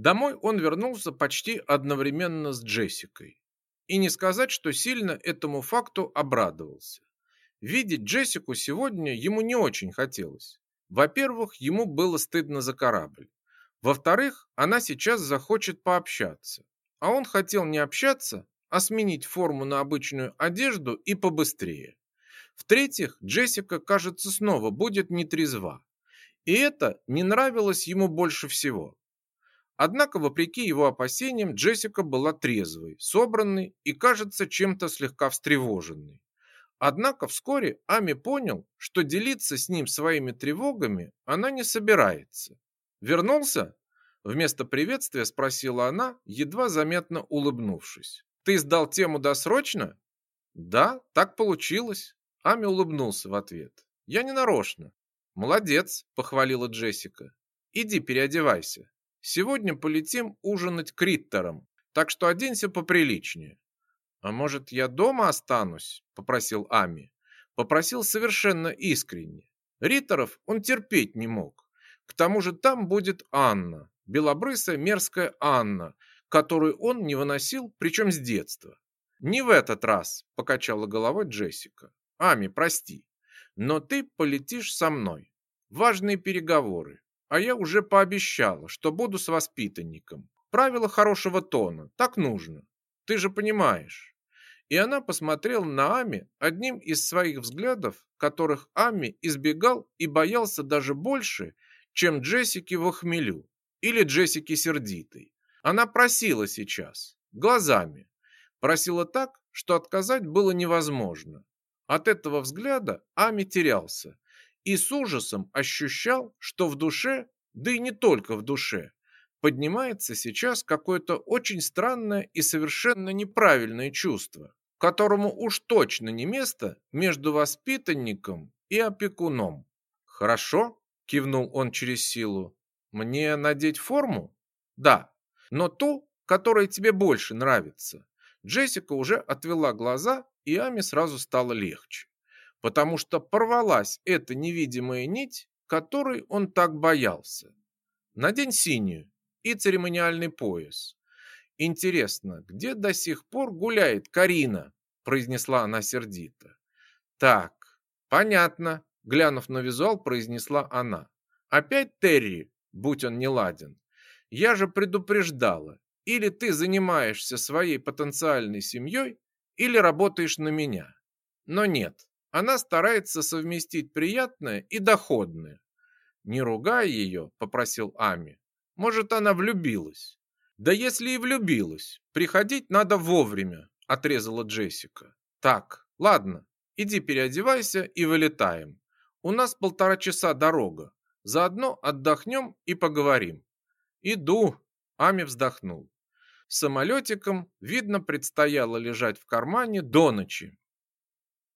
Домой он вернулся почти одновременно с Джессикой. И не сказать, что сильно этому факту обрадовался. Видеть Джессику сегодня ему не очень хотелось. Во-первых, ему было стыдно за корабль. Во-вторых, она сейчас захочет пообщаться. А он хотел не общаться, а сменить форму на обычную одежду и побыстрее. В-третьих, Джессика, кажется, снова будет нетрезва. И это не нравилось ему больше всего. Однако, вопреки его опасениям, Джессика была трезвой, собранной и, кажется, чем-то слегка встревоженной. Однако вскоре Ами понял, что делиться с ним своими тревогами она не собирается. «Вернулся?» Вместо приветствия спросила она, едва заметно улыбнувшись. «Ты сдал тему досрочно?» «Да, так получилось». Ами улыбнулся в ответ. «Я не нарочно». «Молодец», — похвалила Джессика. «Иди переодевайся. Сегодня полетим ужинать к Риттерам, так что оденься поприличнее. «А может, я дома останусь?» – попросил Ами. Попросил совершенно искренне. Риттеров он терпеть не мог. К тому же там будет Анна, белобрысая мерзкая Анна, которую он не выносил, причем с детства. «Не в этот раз», – покачала головой Джессика. «Ами, прости, но ты полетишь со мной. Важные переговоры. А я уже пообещала, что буду с воспитанником. Правила хорошего тона, так нужно. Ты же понимаешь». И она посмотрела на Ами одним из своих взглядов, которых Ами избегал и боялся даже больше, чем Джессики в охмелю или Джессики сердитой. Она просила сейчас, глазами. Просила так, что отказать было невозможно. От этого взгляда Ами терялся и с ужасом ощущал, что в душе, да и не только в душе, поднимается сейчас какое-то очень странное и совершенно неправильное чувство которому уж точно не место между воспитанником и опекуном. Хорошо, кивнул он через силу. Мне надеть форму? Да, но ту, которая тебе больше нравится. Джессика уже отвела глаза, и Ами сразу стало легче, потому что порвалась эта невидимая нить, которой он так боялся. Надень синюю и церемониальный пояс. Интересно, где до сих пор гуляет Карина? произнесла она сердито. Так, понятно, глянув на визуал, произнесла она. Опять Терри, будь он не ладен. Я же предупреждала. Или ты занимаешься своей потенциальной семьей, или работаешь на меня. Но нет, она старается совместить приятное и доходное. Не ругай ее, попросил Ами. Может, она влюбилась. Да если и влюбилась, приходить надо вовремя, отрезала Джессика. Так, ладно, иди переодевайся и вылетаем. У нас полтора часа дорога. Заодно отдохнем и поговорим. Иду, Ами вздохнул. Самолетиком, видно, предстояло лежать в кармане до ночи,